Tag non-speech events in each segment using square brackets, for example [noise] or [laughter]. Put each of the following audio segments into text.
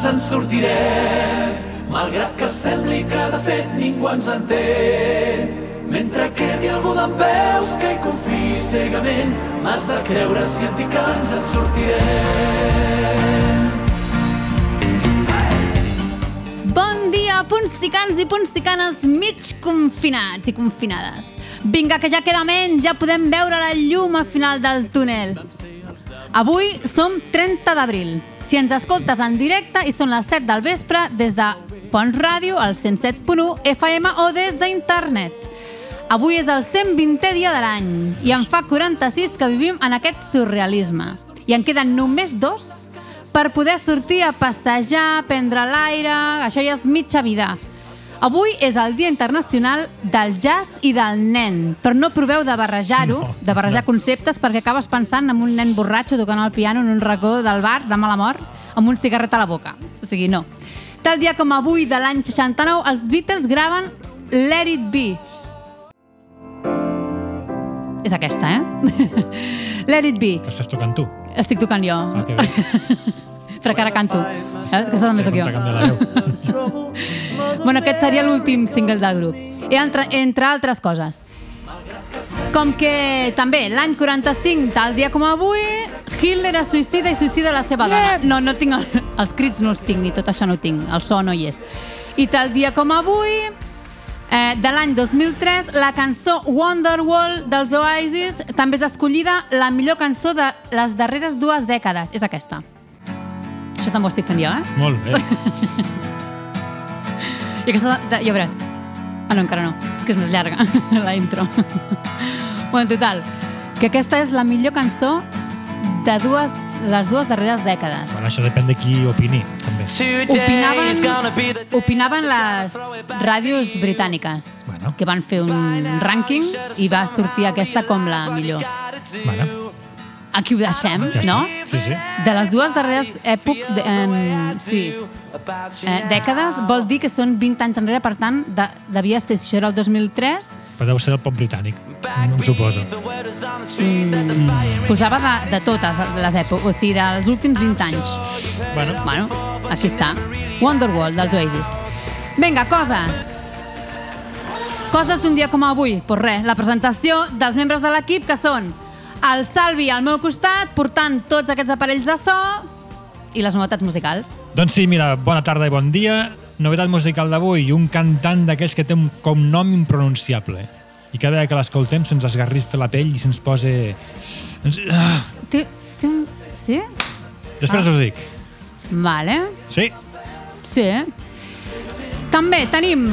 ens en sortirem, malgrat que sembli que de fet ningú ens entén. Mentre quedi algú d'en peus que hi confiï cegament, m'has de creure si et dic que ens en sortirem. Bon dia, punsicans i punsicanes mig confinats i confinades. Vinga, que ja queda menys, ja podem veure la llum al final del túnel. Avui som 30 d'abril. Si ens escoltes en directe i són les 7 del vespre des de Pons Ràdio, al 107.1 FM o des d'internet. Avui és el 120è dia de l'any i en fa 46 que vivim en aquest surrealisme. I en queden només dos per poder sortir a passejar, prendre l'aire... Això ja és mitja vida. Avui és el Dia Internacional del Jazz i del Nen, però no proveu de barrejar-ho, No, de barrejar no. conceptes, perquè acabes pensant en un nen borratxo tocant el piano en un racó del bar de mala mort amb un cigarret a la boca. O sigui, no. Tal dia com avui de l'any 69, els Beatles graven Let It Be. És aquesta, eh? [laughs] Let It Be. Que estàs tocant tu. Estic tocant jo. Ah, que bé. [laughs] Però que ara canto. Saps? Aquesta també sóc Sí, jo. la [laughs] veu. Bueno, aquest seria l'últim single del grup. I entre, entre altres coses. Com que també l'any 45, tal dia com avui, Hitler es suïcida i suïcida la seva dona. No, no tinc el, els crits no els tinc, ni tot això no ho tinc, el so no hi és. I tal dia com avui, eh, de l'any 2003, la cançó Wonderwall dels Oasis també és escollida la millor cançó de les darreres dues dècades. És aquesta. Això també ho estic fent jo, eh? Molt bé. [laughs] I aquesta, de, ja veuràs. Ah, no, encara no. És que és més llarga, [laughs] la intro. [laughs] bueno, total, que aquesta és la millor cançó de dues, les dues darreres dècades. Bueno, això depèn de qui opini, també. Opinaven, opinaven les ràdios britàniques, Bueno. que van fer un rànquing i va sortir aquesta com la millor. Bueno, Aquí ho deixem, ja no? Sí, sí. De les dues darreres èpoc, de, eh, sí, eh, dècades, vol dir que són 20 anys enrere, per tant, de, devia ser, si això era el 2003, Però deu ser el pop britànic, em suposo. mm, posava de, de totes les èpoques, o sigui, dels últims 20 anys. Bueno, Bueno, aquí està. Wonderwall, dels Oasis. Vinga, coses. Coses d'un dia com avui. Pues res, la presentació dels membres de l'equip, que són el Salvi al meu costat, portant tots aquests aparells de so i les novetats musicals. doncs sí, mira, bona tarda i bon dia. Novetat musical d'avui, un cantant d'aquells que té un cognom impronunciable. I cada vegada que l'escoltem se'ns esgarrifa la pell i se'ns posa... Ens... Ah. Té, té un... Sí? Després us ho dic. Vale. Sí? Sí. També tenim...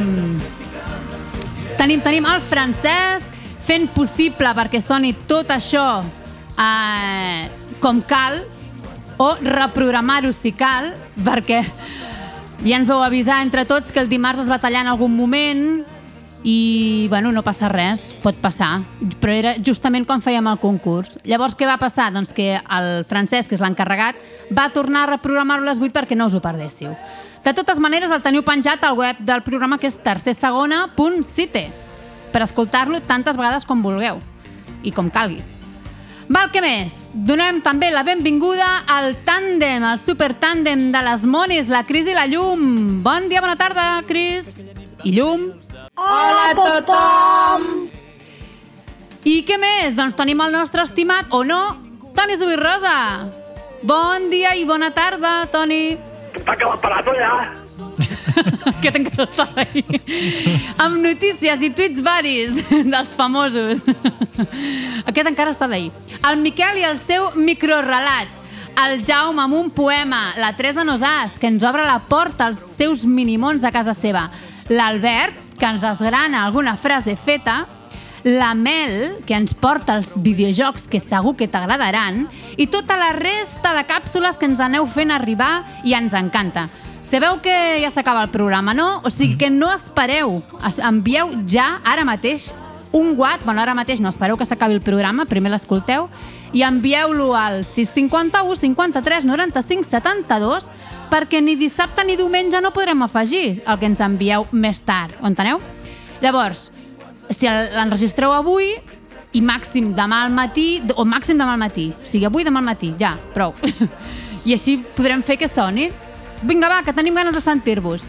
Tenim, tenim el Francesc fent possible perquè soni tot això eh, com cal o reprogramar-ho si cal perquè ja ens vau avisar entre tots que el dimarts es va tallar en algun moment i, bueno, no passa res, pot passar. Però era justament quan fèiem el concurs. Llavors, què va passar? Doncs que el Francesc, que és l'encarregat, va tornar a reprogramar-ho a les 8 perquè no us ho perdéssiu. De totes maneres, el teniu penjat al web del programa que és tercersegona.cite per escoltar-lo tantes vegades com vulgueu i com calgui. Val, què més? Donem també la benvinguda al tàndem, al supertàndem de les monis, la Cris i la Llum. Bon dia, bona tarda, Cris. I Llum. Hola a tothom! I què més? Doncs tenim el nostre estimat, o no, Toni Zubirrosa. Bon dia i bona tarda, Toni. Tanca l'aparato ja. [laughs] [laughs] que tenc que estar. Amb notícies i tuits varis [laughs] dels famosos. Aquest encara està d'ahir. El Miquel i el seu microrelat. El Jaume amb un poema. La Teresa Nosàs, que ens obre la porta als seus minimons de casa seva. L'Albert, que ens desgrana alguna frase feta. La Mel, que ens porta els videojocs que segur que t'agradaran. I tota la resta de càpsules que ens aneu fent arribar i ens encanta. Sabeu que ja s'acaba el programa, no? O sigui que no espereu, es- envieu ja, ara mateix, un WhatsApp, bueno, ara mateix no, espereu que s'acabi el programa, primer l'escolteu, i envieu-lo al 651 53 95 72 perquè ni dissabte ni diumenge no podrem afegir el que ens envieu més tard, ho enteneu? Llavors, si l'enregistreu avui i màxim demà al matí, o màxim demà al matí, o sigui, avui demà al matí, ja, prou. [laughs] I així podrem fer que soni. Vinga, va, que tenim ganes de sentir-vos.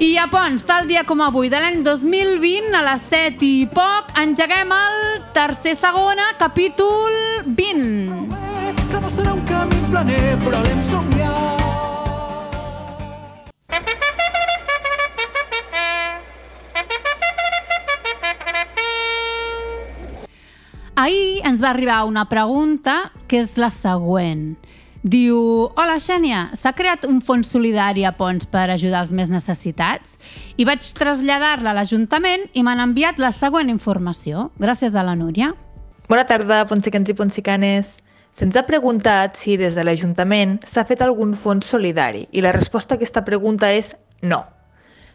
I a Pons, tal dia com avui, de l'any 2020, a les 7 i poc, engeguem el tercer segona, capítol 20. Que no serà un camí planer, però l'hem somiat. Ahir ens va arribar una pregunta que és la següent. Diu, hola Xènia, s'ha creat un fons solidari a Pons per ajudar els més necessitats? I vaig traslladar-la a l'Ajuntament i m'han enviat la següent informació. Gràcies a la Núria. Bona tarda, ponsicans i ponsicanes. Se'ns ha preguntat si des de l'Ajuntament s'ha fet algun fons solidari i la resposta a aquesta pregunta és no.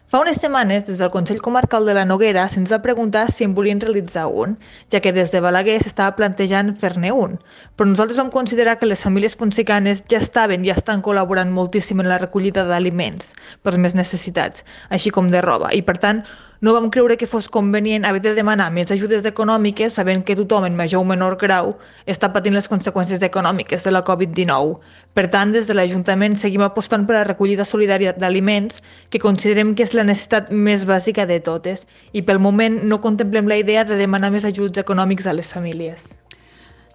Fa unes setmanes, des del Consell Comarcal de la Noguera, se'ns va preguntar si en volien realitzar un, ja que des de Balaguer s'estava plantejant fer-ne un. Però nosaltres vam considerar que les famílies ponsicanes ja estaven i ja estan col·laborant moltíssim en la recollida d'aliments pels més necessitats, així com de roba, i per tant no vam creure que fos convenient haver de demanar més ajudes econòmiques sabent que tothom en major o menor grau està patint les conseqüències econòmiques de la Covid-19. Per tant, des de l'Ajuntament seguim apostant per la recollida solidària d'aliments que considerem que és la necessitat més bàsica de totes i pel moment no contemplem la idea de demanar més ajuts econòmics a les famílies.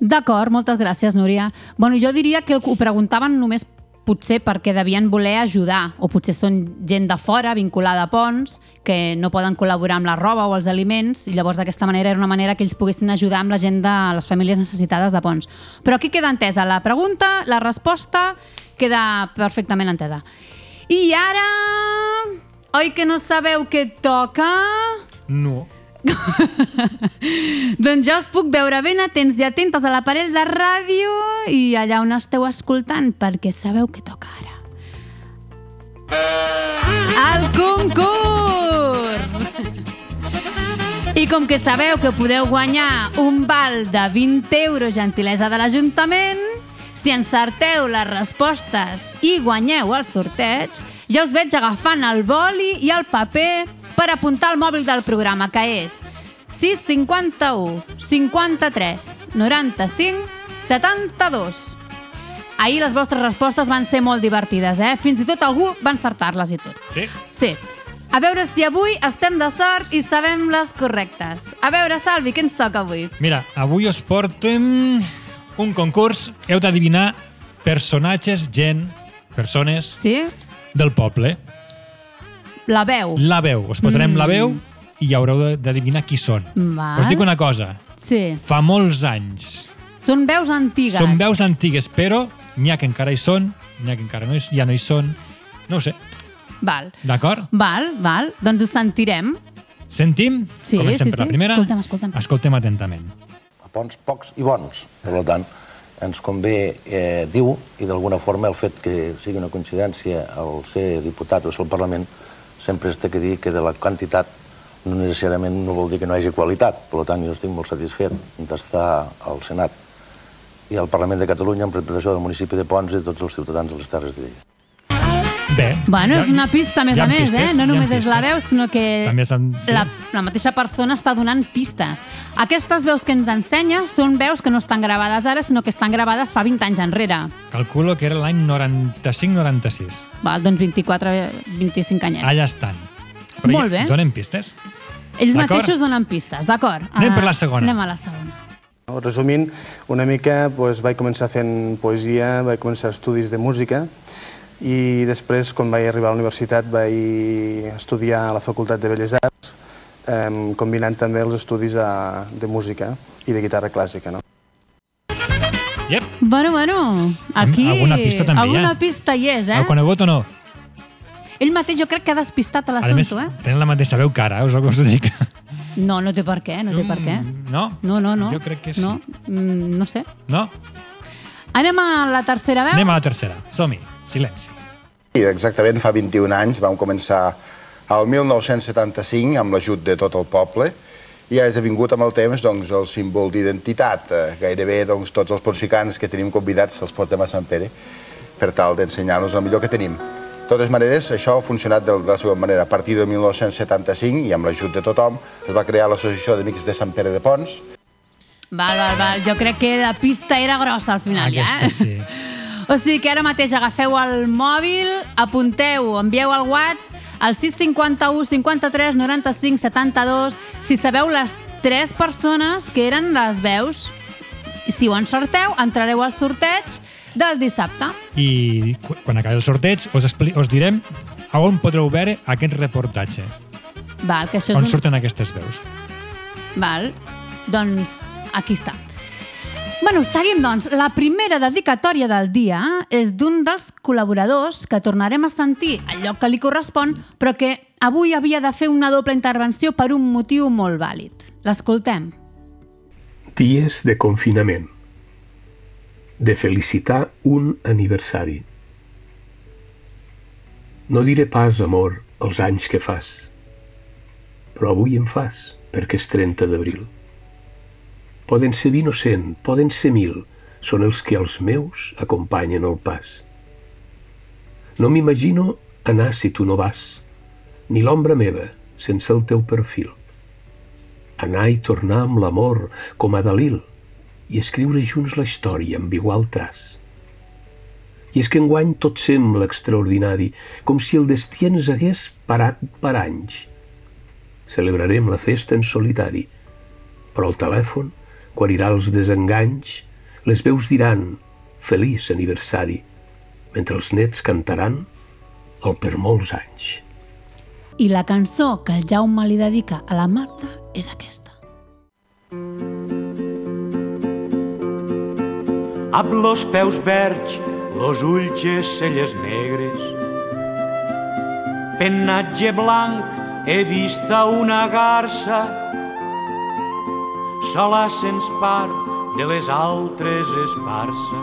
D'acord, moltes gràcies, Núria. Bueno, jo diria que ho preguntaven només potser perquè devien voler ajudar, o potser són gent de fora vinculada a Pons, que no poden col·laborar amb la roba o els aliments, i llavors d'aquesta manera era una manera que ells poguessin ajudar amb la gent de les famílies necessitades de Pons. Però aquí queda entesa la pregunta, la resposta queda perfectament entesa. I ara... Oi que no sabeu què toca? No. [laughs] Doncs jo us puc veure ben atents i atentes a l'aparell de ràdio i allà on esteu escoltant, perquè sabeu què toca ara. El concurs! I com que sabeu que podeu guanyar un val de 20 euros gentilesa de l'Ajuntament, si encerteu les respostes i guanyeu el sorteig, ja us veig agafant el boli i el paper per apuntar al mòbil del programa, que és 651 53 95 72. Ahir les vostres respostes van ser molt divertides, eh? Fins i tot algú va encertar-les i tot. Sí? Sí. A veure si avui estem de sort i sabem les correctes. A veure, Salvi, què ens toca avui? Mira, avui us portem un concurs. Heu d'adivinar personatges, gent, persones Sí? del poble. La veu. La veu. Us posarem Mm. la veu i haureu de- d'adivinar qui són. Val. Us dic una cosa. Sí. Fa molts anys. Són veus antigues. Són veus antigues, però n'hi ha que encara hi són, n'hi ha que encara no hi, ja no hi són. No ho sé. Val. D'acord? Val, val. Doncs ho sentirem. Sentim? Sí, Comencem sí, per la primera. Escoltem, escoltem. Escoltem atentament. a ponts pocs i bons. Per tant, ens convé, eh, diu, i d'alguna forma el fet que sigui una coincidència el ser diputat o ser al Parlament, sempre es té que dir que de la quantitat no necessàriament no vol dir que no hi hagi qualitat. Per tant, jo estic molt satisfet d'estar al Senat i al Parlament de Catalunya en representació del municipi de Pons i de tots els ciutadans de les Terres de Lleida. Bé. Bueno, ha- és una pista a més ha a més, pistes, eh? No només és la veu, sinó que També s'han- sí. la, la mateixa persona està donant pistes. Aquestes veus que ens ensenya són veus que no estan gravades ara, sinó que estan gravades fa 20 anys enrere. Calculo que era l'any 95-96. Val, doncs 24, 25 anyets. Allà estan. Molt ja bé. Donen pistes? Ells mateixos donen pistes, d'acord. Anem Ah, per la segona. Anem a la segona. Resumint, una mica doncs, vaig començar fent poesia, vaig començar estudis de música i després, quan vaig arribar a la universitat, vaig estudiar a la Facultat de Belles Arts, eh, combinant també els estudis a, de música i de guitarra clàssica. No? Yep. Bueno, bueno, aquí... Alguna pista també hi ha. Alguna pista hi és, eh? Heu conegut o no? Ell mateix jo crec que ha despistat a A més, l'assumpte, eh? tenen la mateixa veu que ara, us, us ho dic. No, no té per què, no té per què. Mm, No? No, no, no. Jo crec que sí. No, mm, no sé. No? Anem a la tercera veu? Anem a la tercera. Som-hi. Silenci. I exactament fa 21 anys vam començar al 1975 amb l'ajut de tot el poble i ha esdevingut amb el temps doncs, el símbol d'identitat. Eh, gairebé doncs, tots els ponsicans que tenim convidats els portem a Sant Pere per tal d'ensenyar-nos el millor que tenim. De totes maneres, això ha funcionat de, de la següent manera. A partir de 1975, i amb l'ajut de tothom, es va crear l'Associació d'Amics de Sant Pere de Pons, Val, val, val. Jo crec que la pista era grossa al final, Aquesta ja. sí. O sigui que ara mateix agafeu el mòbil, apunteu, envieu al WhatsApp al 651 53 95 72 si sabeu les tres persones que eren les veus. Si ho encerteu, entrareu al sorteig del dissabte. I qu- quan acabi el sorteig us, us direm a on podreu veure aquest reportatge, Val, que això on és un... surten aquestes veus. Val, doncs aquí està. Bueno, seguim, doncs. La primera dedicatòria del dia és d'un dels col·laboradors que tornarem a sentir al lloc que li correspon, però que avui havia de fer una doble intervenció per un motiu molt vàlid. L'escoltem. Dies de confinament. De felicitar un aniversari. No diré pas, amor, els anys que fas, però avui en fas, perquè és 30 d'abril. Poden ser vint o cent, poden ser mil, són els que els meus acompanyen el pas. No m'imagino anar si tu no vas, ni l'ombra meva sense el teu perfil anar i tornar amb l'amor com a Dalil i escriure junts la història amb igual traç. I és que enguany tot sembla extraordinari, com si el destí ens hagués parat per anys. Celebrarem la festa en solitari, però al telèfon, quan irà els desenganys, les veus diran «Feliç aniversari», mentre els nets cantaran el per molts anys. I la cançó que el Jaume li dedica a la Marta és aquesta. amb los peus verds, los ulls i celles negres. Pennatge blanc, he vista una garça, sola sens par de les altres esparsa.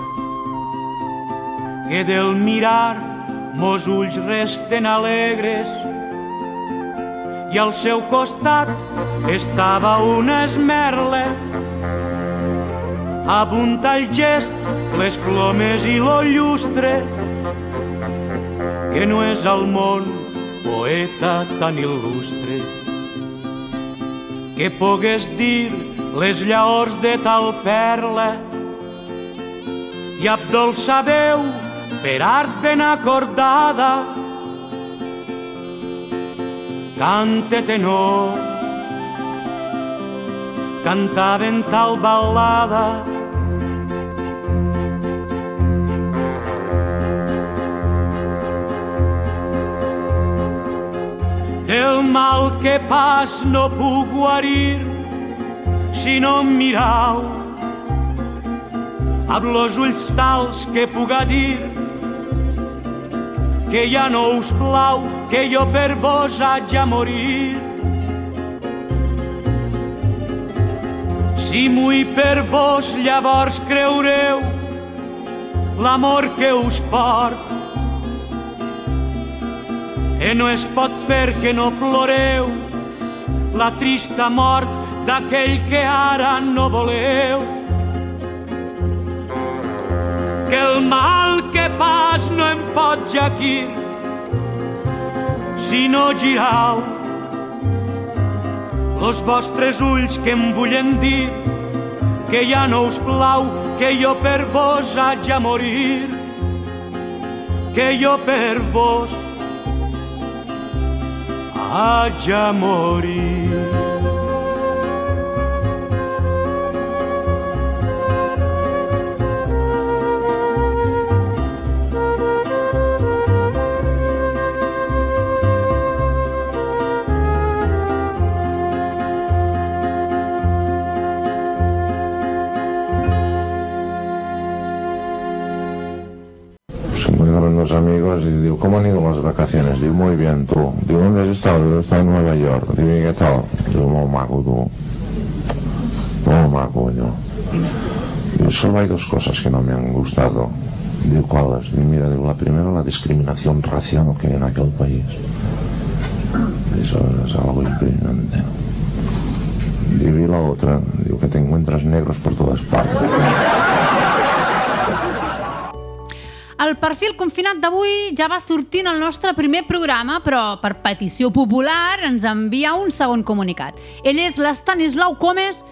Que del mirar mos ulls resten alegres. I al seu costat estava una esmerla. Apunta el gest, les plomes i lo llustre, que no és al món poeta tan il·lustre, que pogués dir les llaors de tal perla i Abdol sabeu per art ben acordada. Cante tenor cantaven tal ballada. Del mal que pas no puc guarir si no em mirau amb los ulls tals que puga dir que ja no us plau que jo per vos haig a morir Si m'hui per vos, llavors creureu l'amor que us port. E no es pot fer que no ploreu la trista mort d'aquell que ara no voleu. Que el mal que pas no em pot jaquir si no girau los vostres ulls que em vullen dir que ja no us plau, que jo per vos haig a morir, que jo per vos haig a morir. ¿Cómo han ido las vacaciones? Digo, muy bien, tú. Digo, ¿dónde has estado? He estado en Nueva York. Digo, ¿y qué tal? Digo, muy maco, tú. Muy maco, yo. Digo, solo hay dos cosas que no me han gustado. Digo, ¿cuáles? Digo, mira, digo, la primera, la discriminación racial que hay en aquel país. Eso es algo impresionante. Digo, y la otra, digo, que te encuentras negros por todas partes. El perfil confinat d'avui ja va sortint al nostre primer programa, però per petició popular ens envia un segon comunicat. Ell és l'Estanislau Comes,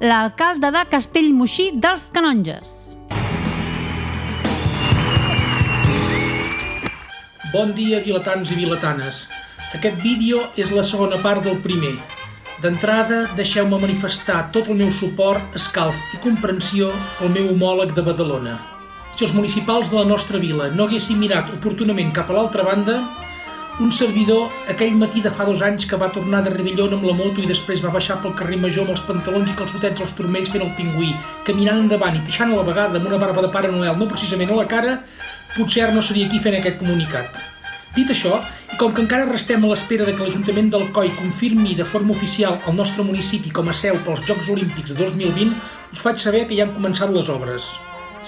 l'alcalde de Castellmoixí dels Canonges. Bon dia, vilatans i vilatanes. Aquest vídeo és la segona part del primer. D'entrada, deixeu-me manifestar tot el meu suport, escalf i comprensió pel meu homòleg de Badalona. Si els municipals de la nostra vila no haguessin mirat oportunament cap a l'altra banda, un servidor, aquell matí de fa dos anys que va tornar de Revellón amb la moto i després va baixar pel carrer Major amb els pantalons i calçotets als turmells fent el pingüí, caminant endavant i pixant a la vegada amb una barba de Pare Noel no precisament a la cara, potser ara no seria aquí fent aquest comunicat. Dit això, i com que encara restem a l'espera de que l'Ajuntament del COI confirmi de forma oficial el nostre municipi com a seu pels Jocs Olímpics de 2020, us faig saber que ja han començat les obres.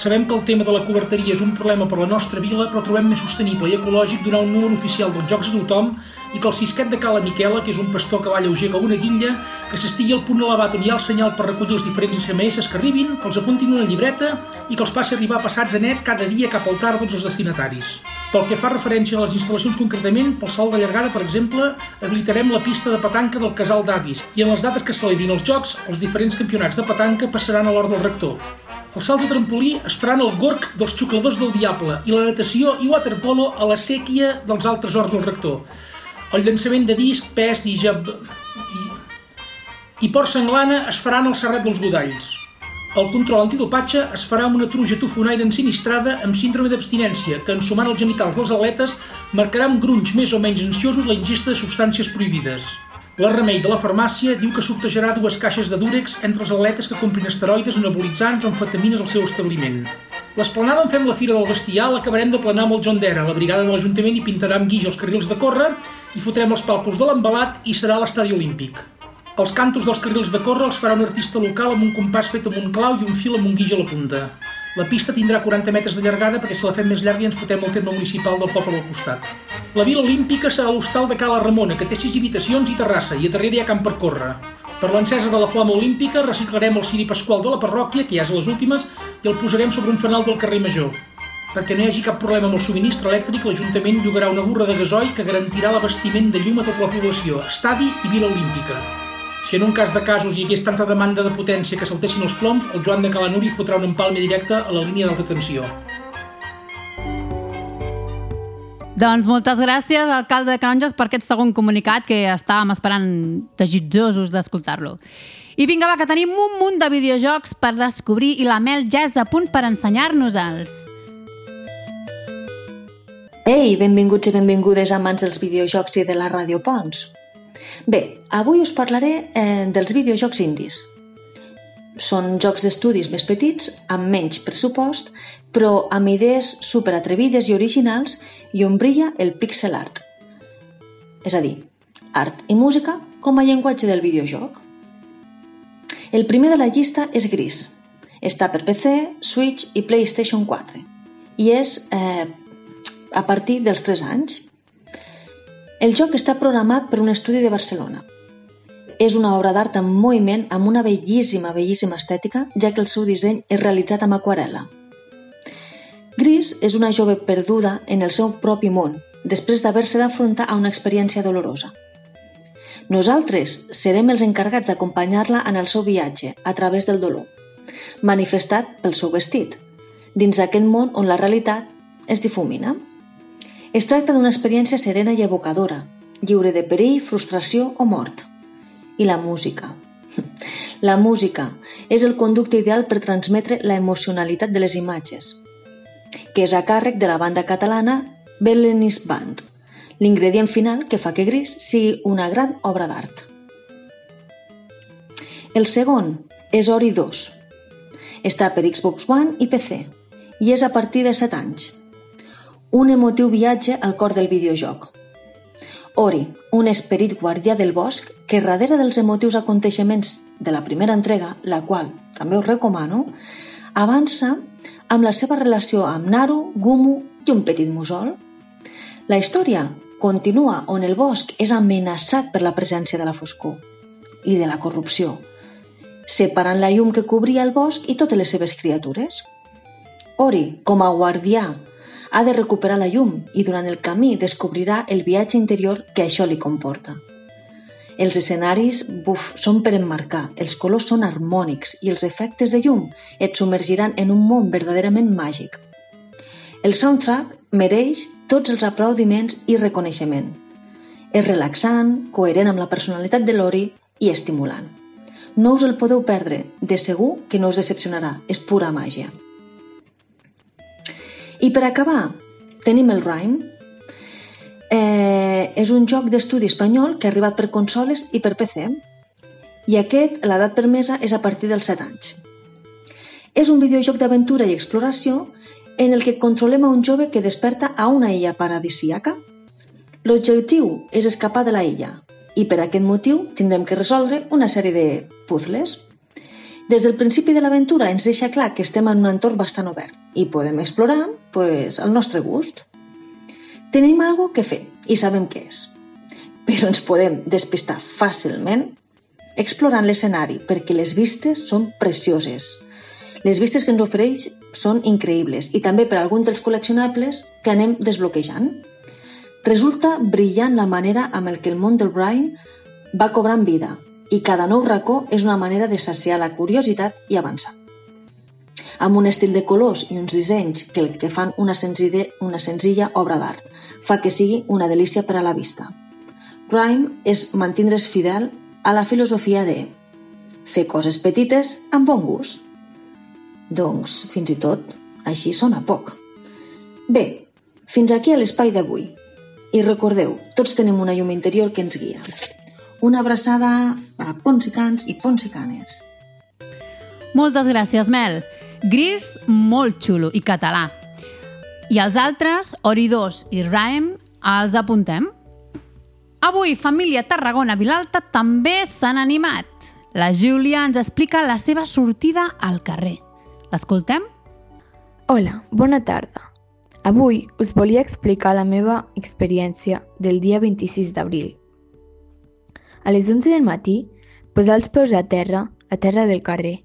Sabem que el tema de la coberteria és un problema per la nostra vila, però trobem més sostenible i ecològic donar un número oficial dels jocs a tothom i que el cisquet de Cala Miquela, que és un pastor que va lleuger com una guilla, que s'estigui al punt elevat on hi ha el senyal per recollir els diferents SMS que arribin, que els apuntin una llibreta i que els faci arribar passats a net cada dia cap al tard tots els destinataris. Pel que fa referència a les instal·lacions concretament, pel salt de llargada, per exemple, habilitarem la pista de petanca del Casal d'Avis i en les dates que celebrin els Jocs, els diferents campionats de petanca passaran a l'hora del rector. Els salts de trampolí es faran al gorg dels xucladors del Diable i la natació i waterpolo a la sèquia dels altres horts del rector. El llançament de disc, pes i jab... i, i port sanglana es faran al Serrat dels Godalls. El control antidopatge es farà amb una truja tofonaire ensinistrada amb síndrome d'abstinència que, ensumant els genitals dels atletes, marcarà amb grunys més o menys ansiosos la ingesta de substàncies prohibides. La Remei de la farmàcia diu que sortejarà dues caixes de Durex entre els atletes que comprin esteroides, anabolitzants o amfetamines al seu establiment. L'esplanada on fem la Fira del Bestiar l'acabarem de planar amb el John Dera. La brigada de l'Ajuntament hi pintarà amb guix els carrils de córrer i fotrem els palcos de l'embalat i serà l'estadi olímpic. Els cantos dels carrils de córrer els farà un artista local amb un compàs fet amb un clau i un fil amb un guix a la punta. La pista tindrà 40 metres de llargada perquè si la fem més llarga ja ens fotem el terme municipal del poble al costat. La Vila Olímpica serà l'hostal de Cala Ramona, que té 6 habitacions i terrassa, i a darrere hi ha camp per córrer. Per l'encesa de la flama olímpica reciclarem el ciri pasqual de la parròquia, que ja és a les últimes, i el posarem sobre un fanal del carrer Major. Perquè no hi hagi cap problema amb el subministre elèctric, l'Ajuntament llogarà una burra de gasoil que garantirà l'abastiment de llum a tota la població, estadi i Vila Olímpica. Si en un cas de casos hi hagués tanta demanda de potència que saltessin els ploms, el Joan de Calanuri fotrà un empalme directe a la línia d'alta tensió. Doncs moltes gràcies, alcalde de Canonges, per aquest segon comunicat que estàvem esperant desitjosos d'escoltar-lo. I vinga, va, que tenim un munt de videojocs per descobrir i la Mel ja és de punt per ensenyar-nos-els. Ei, benvinguts i benvingudes amants dels videojocs i de la Ràdio Pons. Bé, avui us parlaré eh, dels videojocs indis. Són jocs d'estudis més petits, amb menys pressupost, però amb idees super atrevides i originals i on brilla el pixel art. És a dir, art i música com a llenguatge del videojoc. El primer de la llista és Gris. Està per PC, Switch i PlayStation 4 i és eh, a partir dels 3 anys. El joc està programat per un estudi de Barcelona. És una obra d'art en moviment amb una bellíssima, bellíssima estètica, ja que el seu disseny és realitzat amb aquarela. Gris és una jove perduda en el seu propi món, després d'haver-se d'afrontar a una experiència dolorosa. Nosaltres serem els encarregats d'acompanyar-la en el seu viatge a través del dolor, manifestat pel seu vestit, dins d'aquest món on la realitat es difumina. Es tracta d'una experiència serena i evocadora, lliure de perill, frustració o mort. I la música. [laughs] La música és el conducte ideal per transmetre la emocionalitat de les imatges, que és a càrrec de la banda catalana Belenis Band, l'ingredient final que fa que Gris sigui una gran obra d'art. El segon és Ori 2. Està per Xbox One i PC i és a partir de 7 anys un emotiu viatge al cor del videojoc. Ori, un esperit guardià del bosc que darrere dels emotius aconteixements de la primera entrega, la qual també us recomano, avança amb la seva relació amb Naru, Gumu i un petit musol. La història continua on el bosc és amenaçat per la presència de la foscor i de la corrupció, separant la llum que cobria el bosc i totes les seves criatures. Ori, com a guardià ha de recuperar la llum i durant el camí descobrirà el viatge interior que això li comporta. Els escenaris, buf, són per emmarcar, els colors són harmònics i els efectes de llum et submergiran en un món verdaderament màgic. El soundtrack mereix tots els aplaudiments i reconeixement. És relaxant, coherent amb la personalitat de Lori i estimulant. No us el podeu perdre, de segur que no us decepcionarà, és pura màgia. I per acabar, tenim el Rhyme. Eh, és un joc d'estudi espanyol que ha arribat per consoles i per PC. I aquest, l'edat permesa, és a partir dels 7 anys. És un videojoc d'aventura i exploració en el que controlem a un jove que desperta a una illa paradisíaca. L'objectiu és escapar de la illa i per aquest motiu tindrem que resoldre una sèrie de puzzles. Des del principi de l'aventura ens deixa clar que estem en un entorn bastant obert i podem explorar pues, al nostre gust. Tenim algo que fer i sabem què és, però ens podem despistar fàcilment explorant l'escenari perquè les vistes són precioses. Les vistes que ens ofereix són increïbles i també per algun dels col·leccionables que anem desbloquejant. Resulta brillant la manera amb el que el món del Brian va cobrant vida i cada nou racó és una manera de saciar la curiositat i avançar. Amb un estil de colors i uns dissenys que que fan una senzilla, una senzilla obra d'art fa que sigui una delícia per a la vista. Rhyme és mantindre's fidel a la filosofia de fer coses petites amb bon gust. Doncs, fins i tot, així sona poc. Bé, fins aquí a l'espai d'avui. I recordeu, tots tenim una llum interior que ens guia. Una abraçada a ponsicans i ponsicanes. Moltes gràcies, Mel. Gris, molt xulo i català. I els altres, Ori 2 i Rhyme, els apuntem? Avui, família Tarragona Vilalta també s'han animat. La Júlia ens explica la seva sortida al carrer. L'escoltem? Hola, bona tarda. Avui us volia explicar la meva experiència del dia 26 d'abril. A les 11 del matí, posar els peus a terra, a terra del carrer.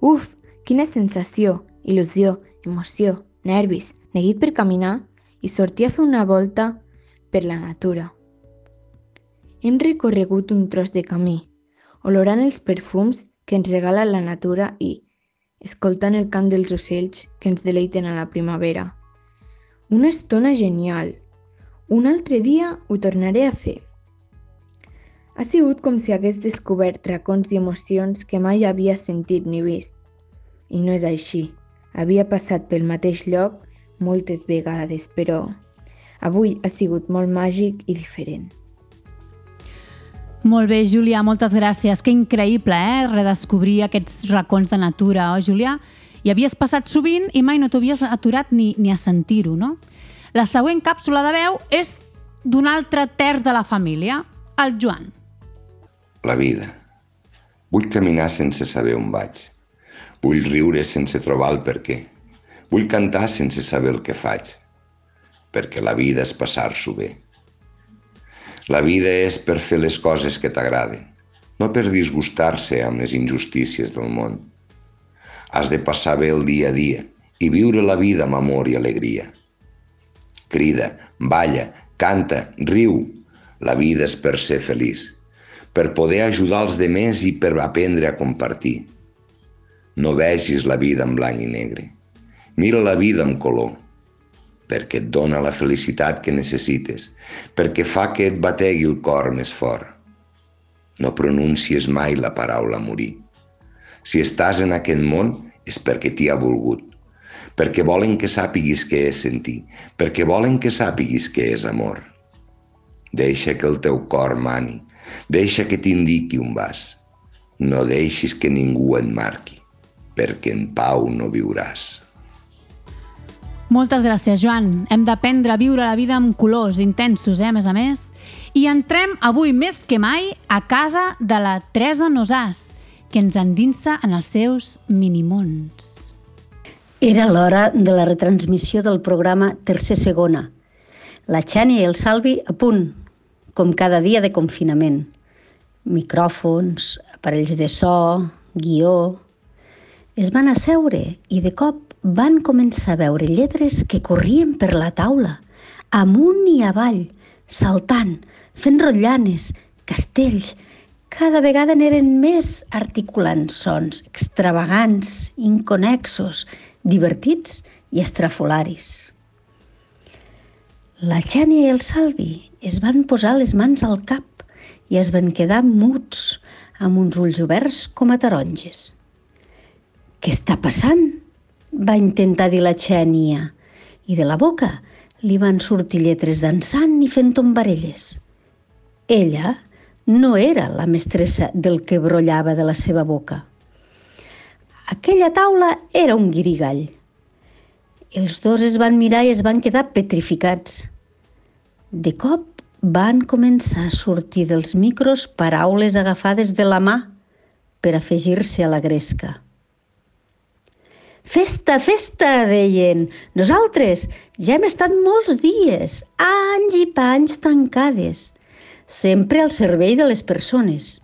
Uf, quina sensació, il·lusió, emoció, nervis, neguit per caminar i sortir a fer una volta per la natura. Hem recorregut un tros de camí, olorant els perfums que ens regala la natura i escoltant el cant dels ocells que ens deleiten a la primavera. Una estona genial. Un altre dia ho tornaré a fer. Ha sigut com si hagués descobert racons i emocions que mai havia sentit ni vist. I no és així. Havia passat pel mateix lloc moltes vegades, però avui ha sigut molt màgic i diferent. Molt bé, Júlia, moltes gràcies. Que increïble, eh? Redescobrir aquests racons de natura, oh, Júlia? I havies passat sovint i mai no t'havies aturat ni, ni a sentir-ho, no? La següent càpsula de veu és d'un altre terç de la família, el Joan la vida. Vull caminar sense saber on vaig. Vull riure sense trobar el per què. Vull cantar sense saber el que faig. Perquè la vida és passar-s'ho bé. La vida és per fer les coses que t'agraden, no per disgustar-se amb les injustícies del món. Has de passar bé el dia a dia i viure la vida amb amor i alegria. Crida, balla, canta, riu. La vida és per ser feliç per poder ajudar els demés i per aprendre a compartir. No vegis la vida en blanc i negre. Mira la vida amb color, perquè et dona la felicitat que necessites, perquè fa que et bategui el cor més fort. No pronuncies mai la paraula morir. Si estàs en aquest món és perquè t'hi ha volgut, perquè volen que sàpiguis què és sentir, perquè volen que sàpiguis què és amor. Deixa que el teu cor mani, Deixa que t'indiqui on vas. No deixis que ningú et marqui, perquè en pau no viuràs. Moltes gràcies, Joan. Hem d'aprendre a viure la vida amb colors intensos, eh, a més a més. I entrem avui més que mai a casa de la Teresa Nosàs, que ens endinsa en els seus minimons. Era l'hora de la retransmissió del programa Tercer Segona. La Xani i el Salvi a punt, com cada dia de confinament. Micròfons, aparells de so, guió... Es van asseure i de cop van començar a veure lletres que corrien per la taula, amunt i avall, saltant, fent rotllanes, castells, cada vegada n'eren més articulant sons extravagants, inconexos, divertits i estrafolaris. La Xènia i el Salvi es van posar les mans al cap i es van quedar muts, amb uns ulls oberts com a taronges. Què està passant? va intentar dir la Xènia, i de la boca li van sortir lletres dansant i fent tombarelles. Ella no era la mestressa del que brollava de la seva boca. Aquella taula era un guirigall. Els dos es van mirar i es van quedar petrificats. De cop van començar a sortir dels micros paraules agafades de la mà per afegir-se a la gresca. Festa, festa, deien. Nosaltres ja hem estat molts dies, anys i panys tancades, sempre al servei de les persones.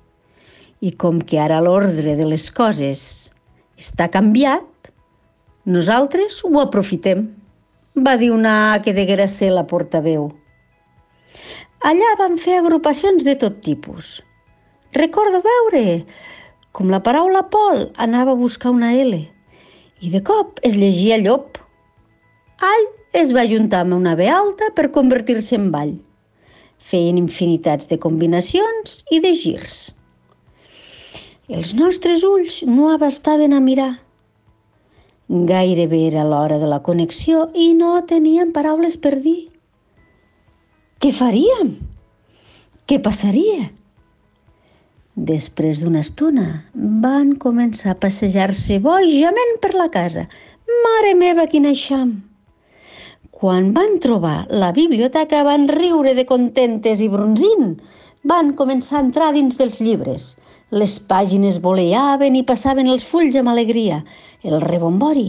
I com que ara l'ordre de les coses està canviat, nosaltres ho aprofitem, va dir una que deguera ser la portaveu. Allà van fer agrupacions de tot tipus. Recordo veure com la paraula Pol anava a buscar una L i de cop es llegia llop. All es va ajuntar amb una B alta per convertir-se en ball. Feien infinitats de combinacions i de girs. Els nostres ulls no abastaven a mirar. Gairebé era l'hora de la connexió i no teníem paraules per dir. Què faríem? Què passaria? Després d'una estona, van començar a passejar-se bojament per la casa. Mare meva, quin eixam! Quan van trobar la biblioteca van riure de contentes i bronzint. Van començar a entrar dins dels llibres. Les pàgines voleaven i passaven els fulls amb alegria. El rebombori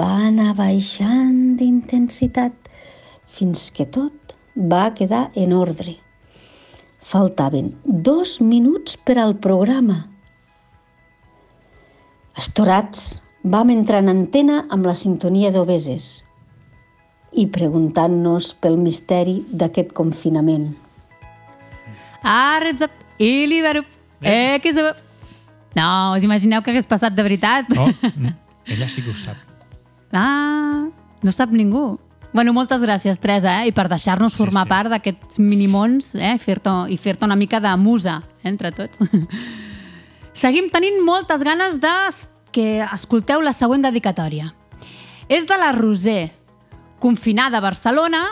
va anar baixant d'intensitat fins que tot va quedar en ordre. Faltaven dos minuts per al programa. Estorats, vam entrar en antena amb la sintonia d'obeses i preguntant-nos pel misteri d'aquest confinament. Arrepsat, i liberup, eh, que se... No, us imagineu que hagués passat de veritat? No, [laughs] ella sí que ho sap. Ah, no sap ningú. Bueno, moltes gràcies, Teresa, eh? i per deixar-nos formar sí, sí. part d'aquests minimons eh? fer i fer-te una mica de musa eh? entre tots. [laughs] Seguim tenint moltes ganes de que escolteu la següent dedicatòria. És de la Roser, confinada a Barcelona,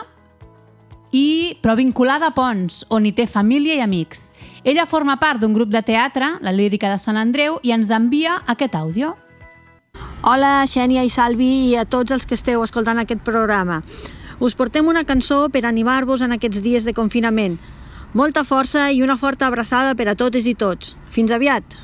i, però vinculada a Pons, on hi té família i amics. Ella forma part d'un grup de teatre, la Lírica de Sant Andreu, i ens envia aquest àudio. Hola, Xènia i Salvi i a tots els que esteu escoltant aquest programa. Us portem una cançó per animar-vos en aquests dies de confinament. Molta força i una forta abraçada per a totes i tots. Fins aviat!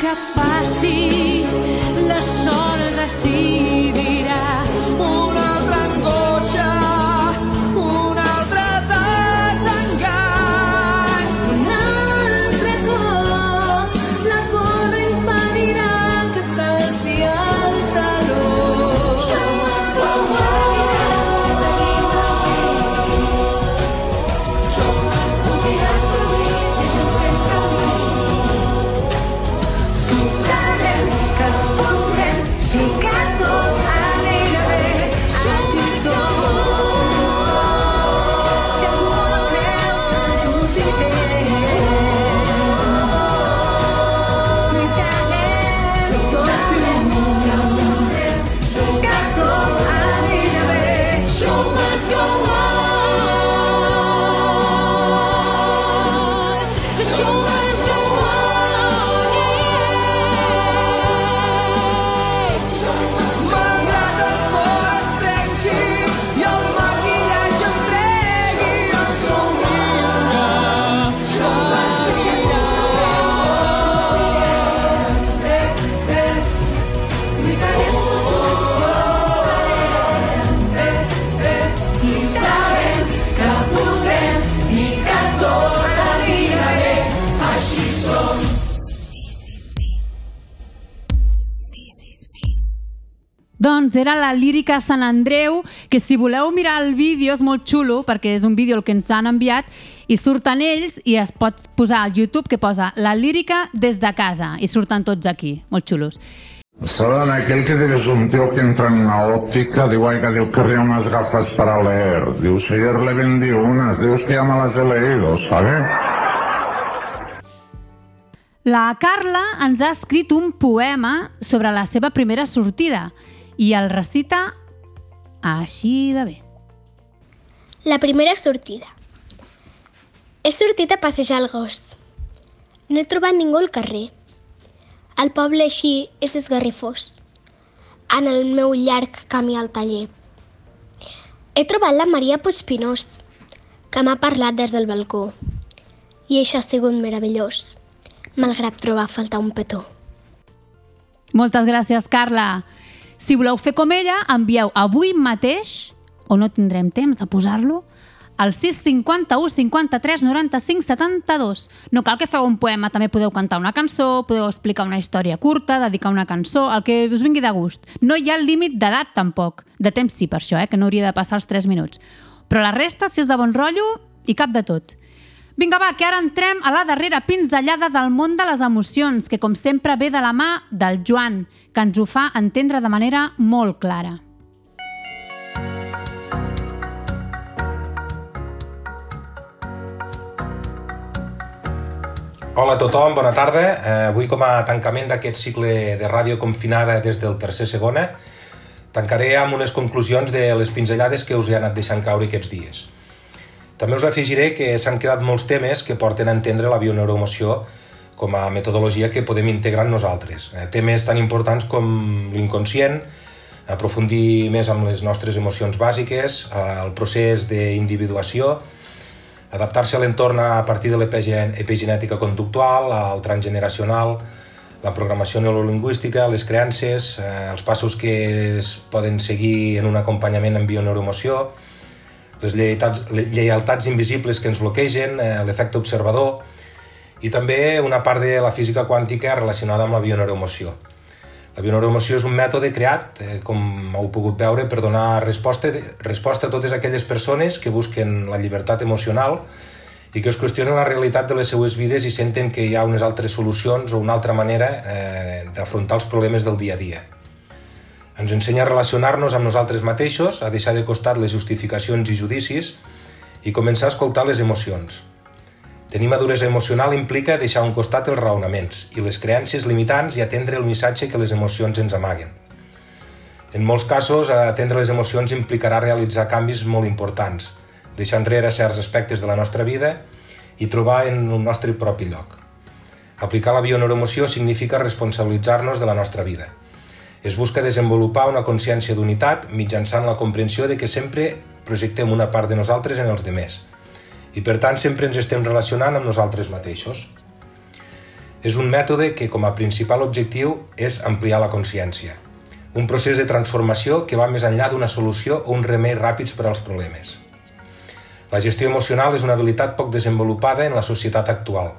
Que passi, la sol Doncs era la lírica Sant Andreu, que si voleu mirar el vídeo és molt xulo, perquè és un vídeo el que ens han enviat, i surten ells i es pot posar al YouTube que posa la lírica des de casa, i surten tots aquí, molt xulos. Saben aquel que dices un tío que entra en una óptica, digo, ay, que digo, querría unas gafas para leer. Si ayer le vendí unas, digo, es que ya me las he leído, ¿sabes? La Carla ens ha escrit un poema sobre la seva primera sortida i el recita així de bé. La primera sortida. He sortit a passejar el gos. No he trobat ningú al carrer. El poble així és esgarrifós, en el meu llarg camí al taller. He trobat la Maria Puigpinós, que m'ha parlat des del balcó. I això ha sigut meravellós, malgrat trobar a faltar un petó. Moltes gràcies, Carla. Si voleu fer com ella, envieu avui mateix, o no tindrem temps de posar-lo, al 651 53 95 72. No cal que feu un poema, també podeu cantar una cançó, podeu explicar una història curta, dedicar una cançó, el que us vingui de gust. No hi ha límit d'edat tampoc. De temps sí, per això, eh, que no hauria de passar els 3 minuts. Però la resta, si és de bon rotllo, i cap de tot. Vinga, va, que ara entrem a la darrera pinzellada del món de les emocions, que com sempre ve de la mà del Joan, que ens ho fa entendre de manera molt clara. Hola a tothom, bona tarda. Eh, avui com a tancament d'aquest cicle de ràdio confinada des del tercer segona, tancaré amb unes conclusions de les pinzellades que us he anat deixant caure aquests dies. També us afegiré que s'han quedat molts temes que porten a entendre la bioneuroemoció com a metodologia que podem integrar en nosaltres. Eh, temes tan importants com l'inconscient, aprofundir més amb les nostres emocions bàsiques, eh, el procés d'individuació, adaptar-se a l'entorn a partir de l'epigenètica conductual, el transgeneracional, la programació neurolingüística, les creences, eh, els passos que es poden seguir en un acompanyament en bioneuroemoció, les lleialtats, lleialtats invisibles que ens bloquegen, eh, l'efecte observador i també una part de la física quàntica relacionada amb la bioneuroemoció. La bioneuroemoció és un mètode creat, eh, com heu pogut veure, per donar resposta, resposta a totes aquelles persones que busquen la llibertat emocional i que es qüestionen la realitat de les seues vides i senten que hi ha unes altres solucions o una altra manera eh, d'afrontar els problemes del dia a dia. Ens ensenya a relacionar-nos amb nosaltres mateixos, a deixar de costat les justificacions i judicis i començar a escoltar les emocions. Tenir maduresa emocional implica deixar a un costat els raonaments i les creences limitants i atendre el missatge que les emocions ens amaguen. En molts casos, atendre les emocions implicarà realitzar canvis molt importants, deixar enrere certs aspectes de la nostra vida i trobar en el nostre propi lloc. Aplicar la bioneuroemoció significa responsabilitzar-nos de la nostra vida. Es busca desenvolupar una consciència d'unitat mitjançant la comprensió de que sempre projectem una part de nosaltres en els demés i per tant sempre ens estem relacionant amb nosaltres mateixos. És un mètode que com a principal objectiu és ampliar la consciència. Un procés de transformació que va més enllà d'una solució o un remei ràpids per als problemes. La gestió emocional és una habilitat poc desenvolupada en la societat actual.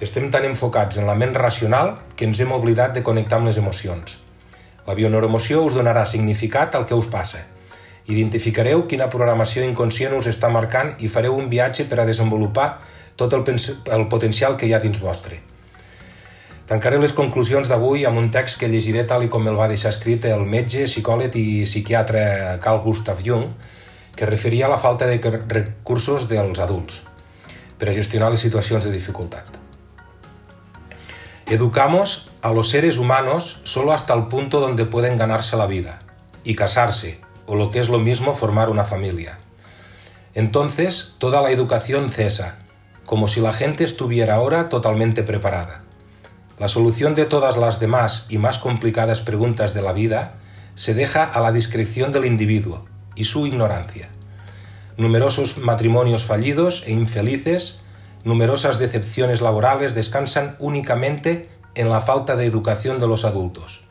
Estem tan enfocats en la ment racional que ens hem oblidat de connectar amb les emocions. La bioneuroemoció us donarà significat al que us passa. Identificareu quina programació inconscient us està marcant i fareu un viatge per a desenvolupar tot el, el potencial que hi ha dins vostre. Tancaré les conclusions d'avui amb un text que llegiré tal i com el va deixar escrit el metge, psicòleg i psiquiatre Carl Gustav Jung, que referia a la falta de recursos dels adults per a gestionar les situacions de dificultat. Educamos a los seres humanos solo hasta el punto donde pueden ganarse la vida y casarse, o lo que es lo mismo formar una familia. Entonces toda la educación cesa, como si la gente estuviera ahora totalmente preparada. La solución de todas las demás y más complicadas preguntas de la vida se deja a la discreción del individuo y su ignorancia. Numerosos matrimonios fallidos e infelices, numerosas decepciones laborales descansan únicamente en la falta de educación de los adultos,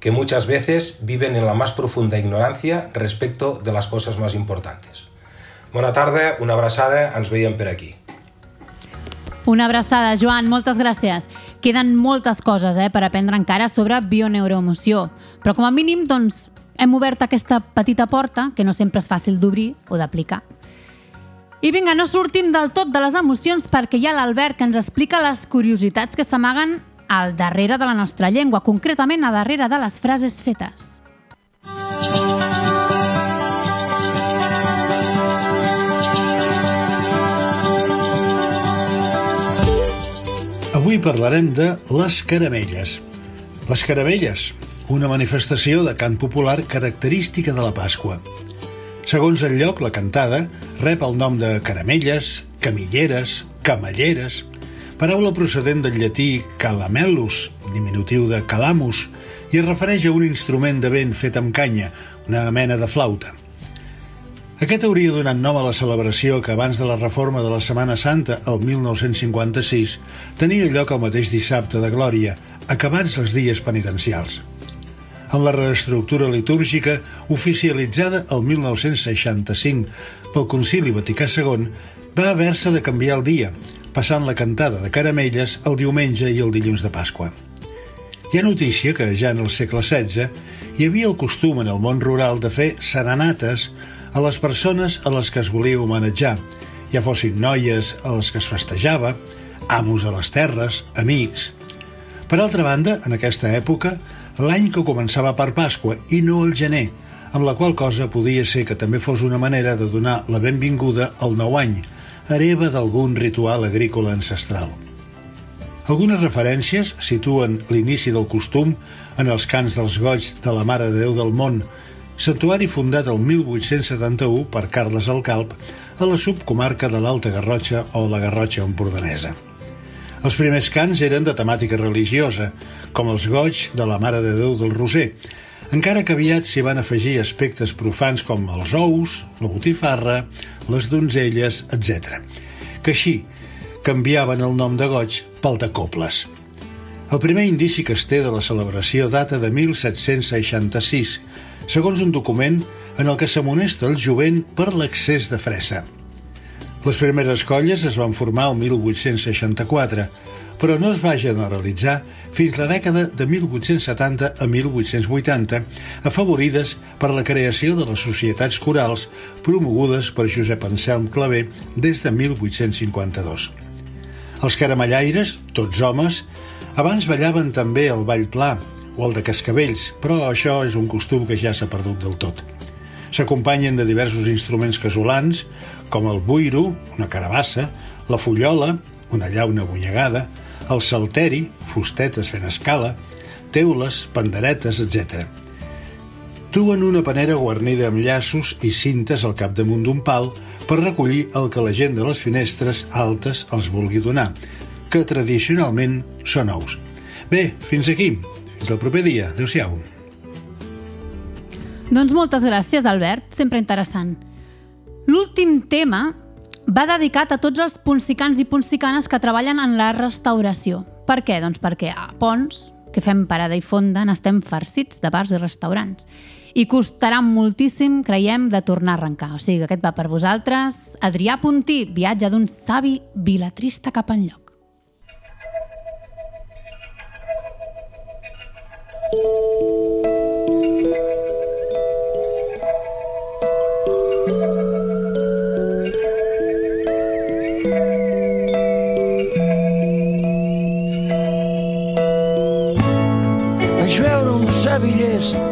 que muchas veces viven en la más profunda ignorancia respecto de las cosas más importantes. Bona tarda, una abraçada, ens veiem per aquí. Una abraçada, Joan, moltes gràcies. Queden moltes coses eh, per aprendre encara sobre bioneuroemoció, però com a mínim doncs, hem obert aquesta petita porta que no sempre és fàcil d'obrir o d'aplicar. I vinga, no sortim del tot de les emocions perquè hi ha l'Albert que ens explica les curiositats que s'amaguen al darrere de la nostra llengua, concretament a darrere de les frases fetes. Avui parlarem de les caramelles. Les caramelles, una manifestació de cant popular característica de la Pasqua. Segons el lloc, la cantada rep el nom de caramelles, camilleres, camalleres, paraula procedent del llatí calamellus, diminutiu de calamus, i es refereix a un instrument de vent fet amb canya, una mena de flauta. Aquest hauria donat nom a la celebració que abans de la reforma de la Setmana Santa, el 1956, tenia lloc el mateix dissabte de Glòria, acabats els dies penitencials. Amb la reestructura litúrgica oficialitzada el 1965 pel Concili Vaticà II, va haver-se de canviar el dia, passant la cantada de caramelles el diumenge i el dilluns de Pasqua. Hi ha notícia que ja en el segle XVI hi havia el costum en el món rural de fer serenates a les persones a les que es volia homenatjar, ja fossin noies a les que es festejava, amos de les terres, amics... Per altra banda, en aquesta època, l'any que començava per Pasqua i no el gener, amb la qual cosa podia ser que també fos una manera de donar la benvinguda al nou any, hereva d'algun ritual agrícola ancestral. Algunes referències situen l'inici del costum en els cants dels goigs de la Mare de Déu del Món, santuari fundat el 1871 per Carles el Calp a la subcomarca de l'Alta Garrotxa o la Garrotxa empordanesa. Els primers cants eren de temàtica religiosa, com els goigs de la Mare de Déu del Roser, encara que aviat s'hi van afegir aspectes profans com els ous, la botifarra, les donzelles, etc. que així canviaven el nom de goig pel de coples. El primer indici que es té de la celebració data de 1766, segons un document en el que s'amonesta el jovent per l'excés de fressa. Les primeres colles es van formar el 1864, però no es va generalitzar fins la dècada de 1870 a 1880, afavorides per la creació de les societats corals promogudes per Josep Anselm Clavé des de 1852. Els caramellaires, tots homes, abans ballaven també el ball pla o el de cascavells, però això és un costum que ja s'ha perdut del tot. S'acompanyen de diversos instruments casolans, com el buiro, una carabassa, la fullola, una llauna bunyegada, el salteri, fustetes fent escala, teules, panderetes, etc. Duen una panera guarnida amb llaços i cintes al capdamunt d'un pal per recollir el que la gent de les finestres altes els vulgui donar, que tradicionalment són ous. Bé, fins aquí. Fins el proper dia. Adéu-siau. Doncs moltes gràcies, Albert. Sempre interessant. L'últim tema va dedicat a tots els ponsicans i ponsicanes que treballen en la restauració. Per què? Doncs perquè a Pons, que fem parada i fonda, n'estem farcits de bars i restaurants. I costarà moltíssim, creiem, de tornar a arrencar. O sigui, que aquest va per vosaltres. Adrià Puntí, viatge d'un savi vilatrista cap enlloc. Vaig Granollers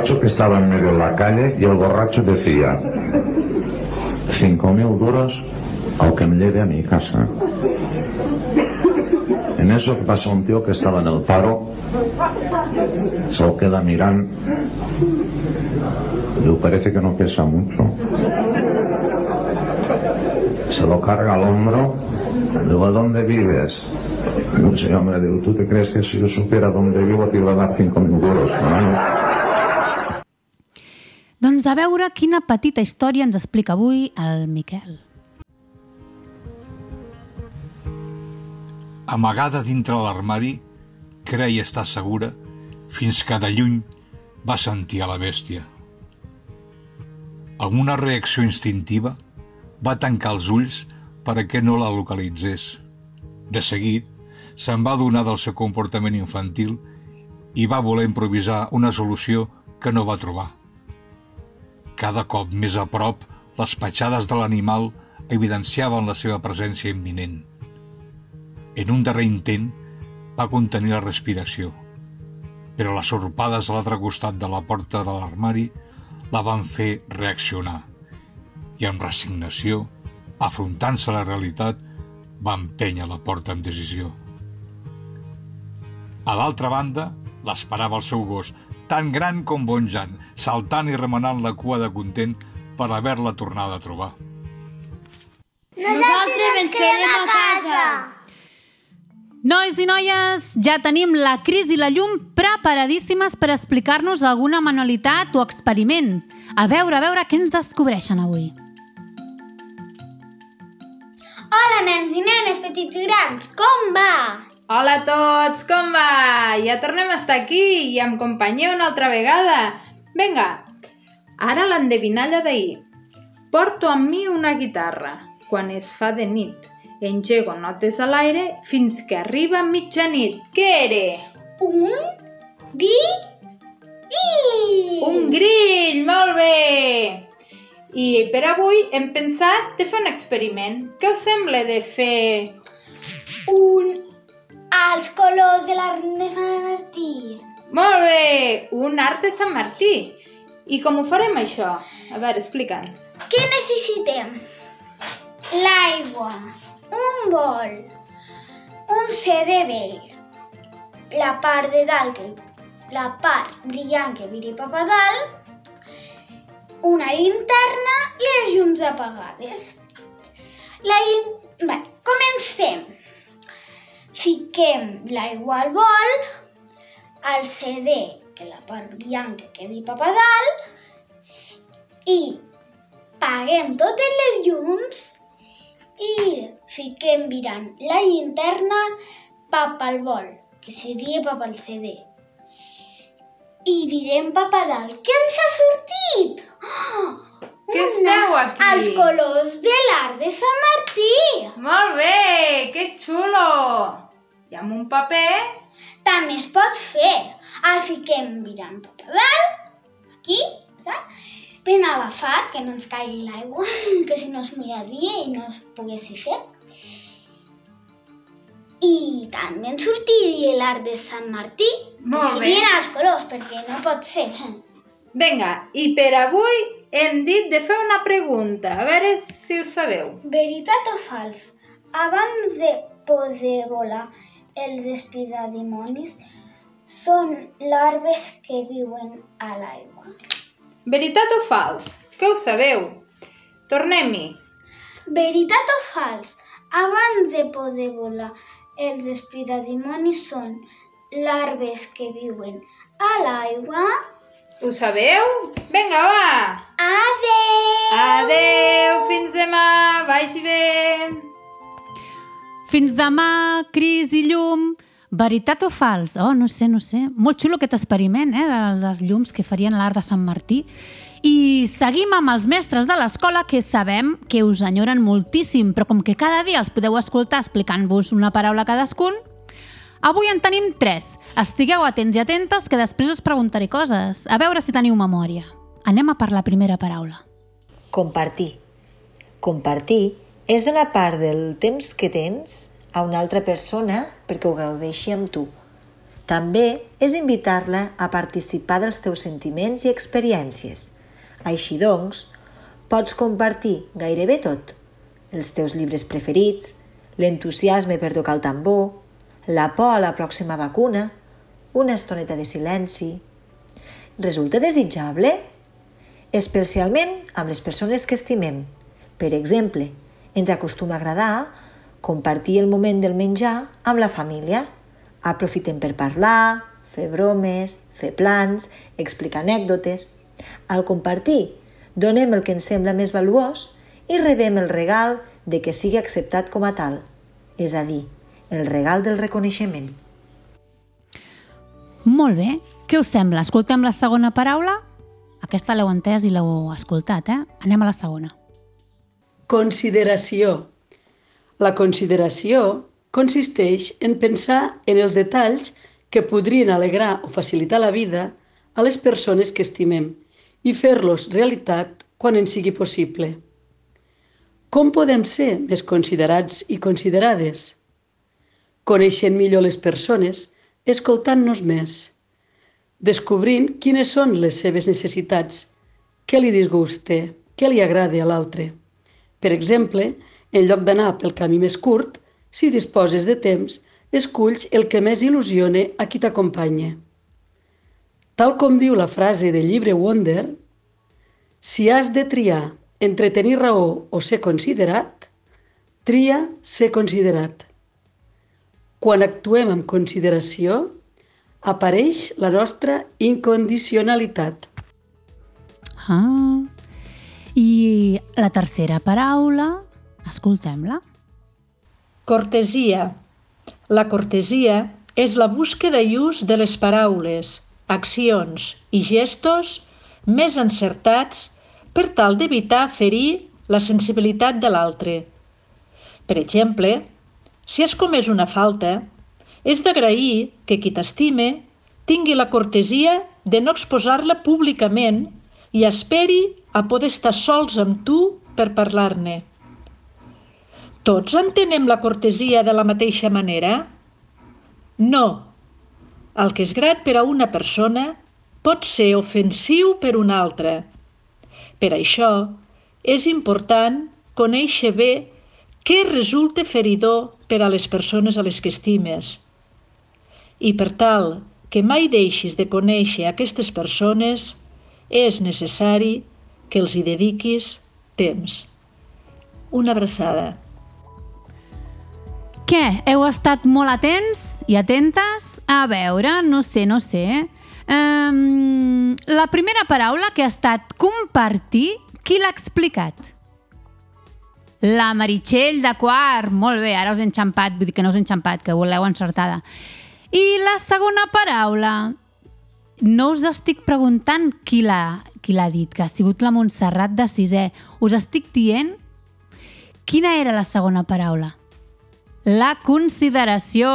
borracho que estaba en medio de la calle y el borracho decía, cinco mil duros al que me lleve a mi casa? En eso que pasó un tío que estaba en el paro, se lo queda mirando, parece que no pesa mucho. Se lo carga al hombro, digo, ¿a dónde vives? Digo, sí, hombre, digo, ¿tú te crees que si yo supiera dónde vivo te iba a dar cinco mil duros? Doncs a veure quina petita història ens explica avui el Miquel. Amagada dintre l'armari, creia estar segura fins que de lluny va sentir a la bèstia. Amb una reacció instintiva, va tancar els ulls perquè no la localitzés. De seguit, se'n va adonar del seu comportament infantil i va voler improvisar una solució que no va trobar. Cada cop més a prop, les petjades de l'animal evidenciaven la seva presència imminent. En un darrer intent, va contenir la respiració, però les sorpades a l'altre costat de la porta de l'armari la van fer reaccionar i amb resignació, afrontant-se a la realitat, va empènyer la porta amb decisió. A l'altra banda, l'esperava el seu gos, tan gran com bon Jan, saltant i remenant la cua de content per haver-la tornada a trobar. Nosaltres ens quedem a casa. Nois i noies, ja tenim la Cris i la Llum preparadíssimes per explicar-nos alguna manualitat o experiment. A veure, a veure què ens descobreixen avui. Hola, nens i nenes, petits i grans, com va? Hola a tots, com va? Ja tornem a estar aquí i em acompanyeu una altra vegada. Vinga, Ara l'endevinalla d'ahir. Porto amb mi una guitarra. Quan es fa de nit, engego notes a l'aire fins que arriba mitjanit. Què era? Un grill? Un grill, molt bé! I per avui hem pensat de fer un experiment. Què us sembla de fer... Un... als colors de l'art de Sant Martí. Molt bé! Un art de Sant Martí. I com ho farem, això? A veure, explica'ns. Què necessitem? L'aigua, un bol, un CD vell, la part de dalt, que, la part brillant que viri cap a dalt, una linterna i les llums apagades. La llin... Bé, comencem. Fiquem l'aigua al bol, al CD, que la part brillant que quedi cap a dalt, i paguem totes les llums i fiquem virant la llinterna pap al bol, que seria pap al CD. I virem pap a dalt. Què ens ha sortit? Oh, Què es veu aquí? Els colors de l'art de Sant Martí. Molt bé! Que xulo! I amb un paper... També es pot fer. El fiquem virant pap a dalt, aquí, saps? ben agafat, que no ens caigui l'aigua, [laughs] que si no es mullaria i no es poguessi fer. I també ens sortiria l'art de Sant Martí, Molt que serien els colors, perquè no pot ser. Vinga, i per avui hem dit de fer una pregunta, a veure si ho sabeu. Veritat o fals? Abans de poder volar, els espidadimonis són larves que viuen a l'aigua. Veritat o fals? Què ho sabeu? Tornem-hi. Veritat o fals? Abans de poder volar, els espidadimonis són larves que viuen a l'aigua. Ho sabeu? Vinga, va! Adeu! Adeu, fins demà, vagi bé! Fins demà, Cris i Llum. Veritat o fals? Oh, no sé, no sé. Molt xulo aquest experiment, eh, de les llums que farien l'art de Sant Martí. I seguim amb els mestres de l'escola que sabem que us enyoren moltíssim, però com que cada dia els podeu escoltar explicant-vos una paraula cadascun, avui en tenim tres. Estigueu atents i atentes que després us preguntaré coses. A veure si teniu memòria. Anem a per la primera paraula. Compartir. Compartir és donar part del temps que tens a una altra persona perquè ho gaudeixi amb tu. També és invitar-la a participar dels teus sentiments i experiències. Així doncs, pots compartir gairebé tot. Els teus llibres preferits, l'entusiasme per tocar el tambor, la por a la pròxima vacuna, una estoneta de silenci... Resulta desitjable? Especialment amb les persones que estimem. Per exemple, ens acostuma a agradar compartir el moment del menjar amb la família. Aprofitem per parlar, fer bromes, fer plans, explicar anècdotes. Al compartir, donem el que ens sembla més valuós i rebem el regal de que sigui acceptat com a tal, és a dir, el regal del reconeixement. Molt bé. Què us sembla? Escoltem la segona paraula? Aquesta l'heu entès i l'heu escoltat, eh? Anem a la segona. Consideració. La consideració consisteix en pensar en els detalls que podrien alegrar o facilitar la vida a les persones que estimem i fer-los realitat quan en sigui possible. Com podem ser més considerats i considerades? Coneixent millor les persones, escoltant-nos més, descobrint quines són les seves necessitats, què li disgusta, què li agrada a l'altre. Per exemple, en lloc d'anar pel camí més curt, si disposes de temps, esculls el que més il·lusione a qui t'acompanya. Tal com diu la frase del llibre Wonder, si has de triar entre tenir raó o ser considerat, tria ser considerat. Quan actuem amb consideració, apareix la nostra incondicionalitat. Ah. I la tercera paraula, escoltem-la. Cortesia. La cortesia és la búsqueda i ús de les paraules, accions i gestos més encertats per tal d'evitar ferir la sensibilitat de l'altre. Per exemple, si has comès una falta, és d'agrair que qui t'estime tingui la cortesia de no exposar-la públicament i esperi a poder estar sols amb tu per parlar-ne. Tots entenem la cortesia de la mateixa manera? No. El que és grat per a una persona pot ser ofensiu per una altra. Per això, és important conèixer bé què resulta feridor per a les persones a les que estimes. I per tal que mai deixis de conèixer aquestes persones, és necessari que els hi dediquis temps. Una abraçada. Què? Heu estat molt atents i atentes? A veure, no sé, no sé. Um, la primera paraula que ha estat compartir, qui l'ha explicat? La Meritxell de quart. Molt bé, ara us he enxampat, vull dir que no us he enxampat, que voleu encertada. I la segona paraula, no us estic preguntant qui l'ha qui l'ha dit, que ha sigut la Montserrat de sisè. Us estic dient quina era la segona paraula. La consideració.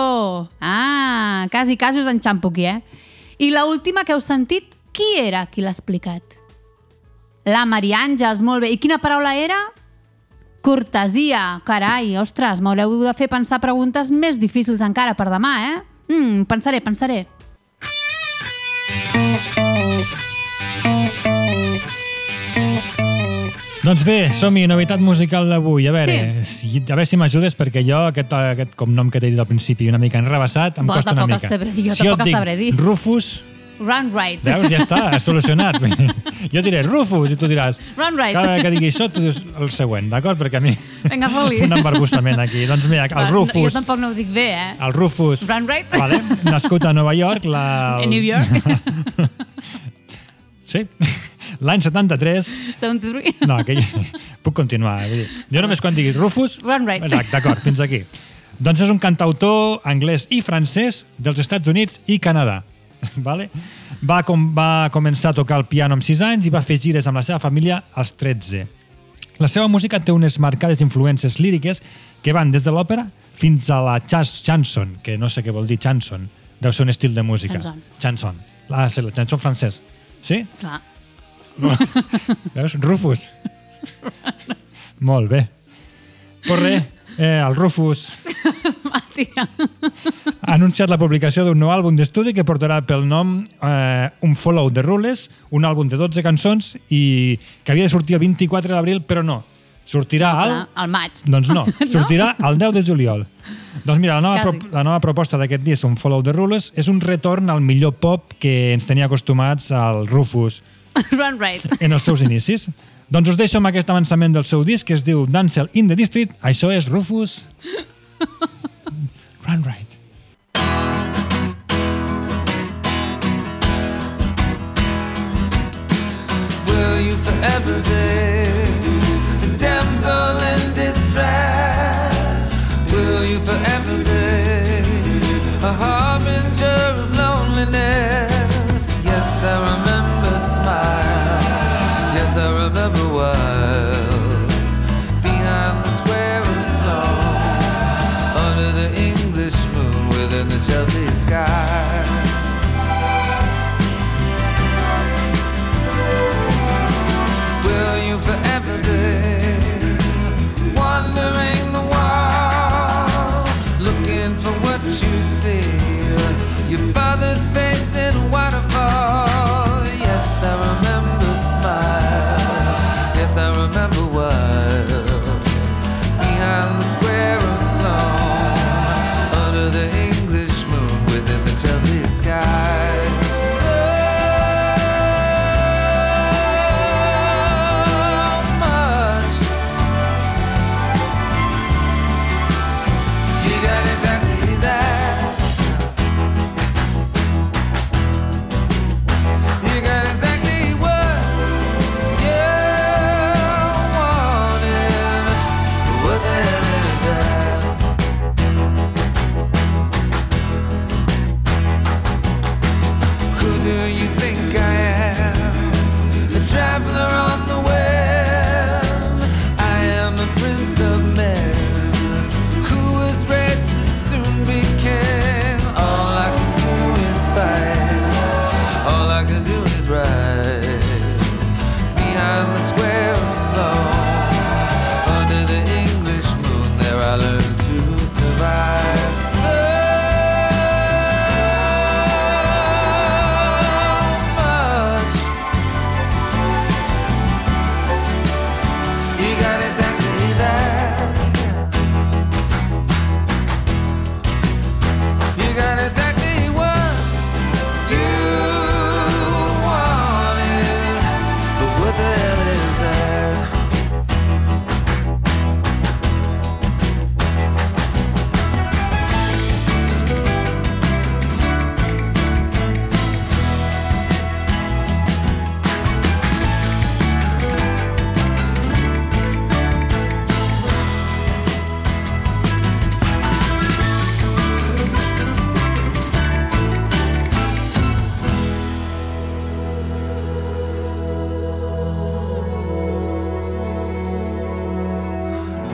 Ah, quasi, quasi us enxampo aquí, eh? I la última que heu sentit, qui era qui l'ha explicat? La Maria Àngels, molt bé. I quina paraula era? Cortesia. Carai, ostres, m'haureu de fer pensar preguntes més difícils encara per demà, eh? Mm, pensaré, pensaré. Doncs bé, som-hi, novetat musical d'avui. A veure, sí. si, a veure si m'ajudes, perquè jo aquest, aquest cognom que t'he dit al principi una mica enrebaçat, em Bo, costa una mica. sabré jo si jo tampoc et el dic sabré dir. Rufus, Run right. veus, ja està, solucionat. [laughs] jo diré Rufus i tu diràs... Run right. Cada que digui això, tu dius el següent, d'acord? Perquè a mi... Vinga, foli. un embarbussament aquí. Doncs mira, el Va, Rufus... Jo tampoc no ho dic bé, eh? El Rufus, Run right. vale, nascut a Nova York, la... En New York. [laughs] Sí, l'any 73... 73. No, aquell... puc continuar. Vull dir, jo només quan digui Rufus... Run right. Exacte, d'acord, fins aquí. Doncs és un cantautor anglès i francès dels Estats Units i Canadà. [laughs] Vale? Va, com, va començar a tocar el piano amb 6 anys i va fer gires amb la seva família als 13. La seva música té unes marcades influències líriques que van des de l'òpera fins a la chas chanson, que no sé què vol dir chanson, deu ser un estil de música. Chanson. Chanson. Ah, sí, la chanson francès. Sí? Clar. [laughs] Veus? Rufus. [laughs] Molt bé. Pues res, eh, el Rufus [laughs] ha anunciat la publicació d'un nou àlbum d'estudi que portarà pel nom eh, Un Follow the Rules, un àlbum de 12 cançons i que havia de sortir el 24 d'abril, però no. Sortirà al... Clar, al maig. Doncs no, [laughs] sortirà el 10 de juliol. Doncs mira, la nova, pro la nova proposta d'aquest disc, un Follow the Rules, és un retorn al millor pop que ens tenia acostumats al Rufus [laughs] Run right. en els seus inicis. Doncs us deixo amb aquest avançament del seu disc que es diu Dancel in the District. Això és Rufus. [laughs] Run right. Will you forever be the damsel in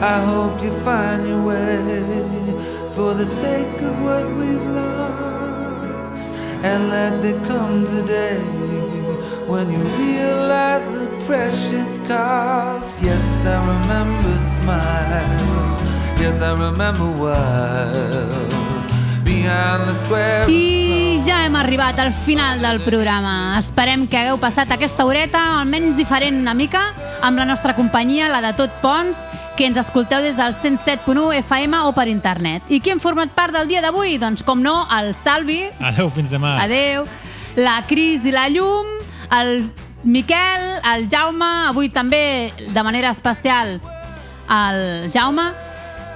I hope you find your way for the sake of what we've lost. And let there comes a day when you realize the precious cost. Yes, I remember smiles. Yes, I remember was behind the square. I ja hem arribat al final del programa. Esperem que hagueu passat aquesta horeta almenys diferent una mica amb la nostra companyia, la de Tot Pons, que ens escolteu des del 107.1 FM o per internet. I qui hem format part del dia d'avui? Doncs, com no, el Salvi, Adeu, fins demà. adeu, la Cris i la Llum, el Miquel, el Jaume, avui també de manera especial el Jaume,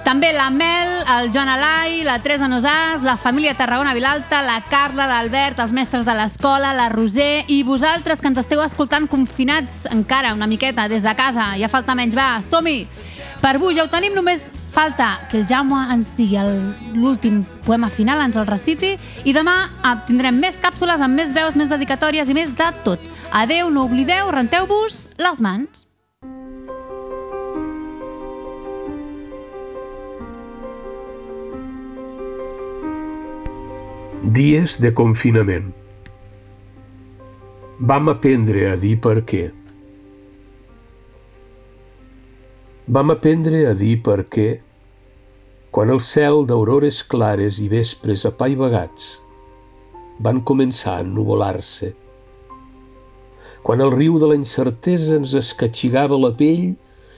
també la Mel, el Joan Alai, la Teresa Nosàs, la família Tarragona Vilalta, la Carla, l'Albert, els mestres de l'escola, la Roser i vosaltres que ens esteu escoltant confinats encara una miqueta des de casa. Ja falta menys, va, som-hi! Per avui ja ho tenim, només falta que el Jaume ens digui l'últim poema final, ens el reciti, i demà tindrem més càpsules amb més veus, més dedicatòries i més de tot. Adeu, no oblideu, renteu-vos les mans. Dies de confinament. Vam aprendre a dir per què. Vam aprendre a dir per què quan el cel d'aurores clares i vespres apaivagats van començar a ennuvolar-se. Quan el riu de la incertesa ens escatxigava la pell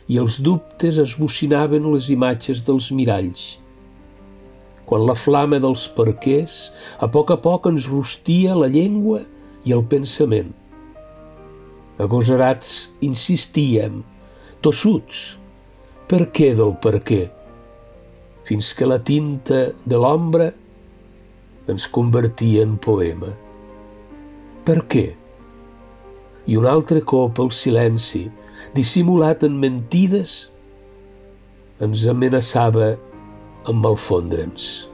i els dubtes esbocinaven les imatges dels miralls quan la flama dels perquers a poc a poc ens rostia la llengua i el pensament. Agosarats insistíem, tossuts, per què del per què, fins que la tinta de l'ombra ens convertia en poema. Per què? I un altre cop el silenci, dissimulat en mentides, ens amenaçava amb malfondre'ns.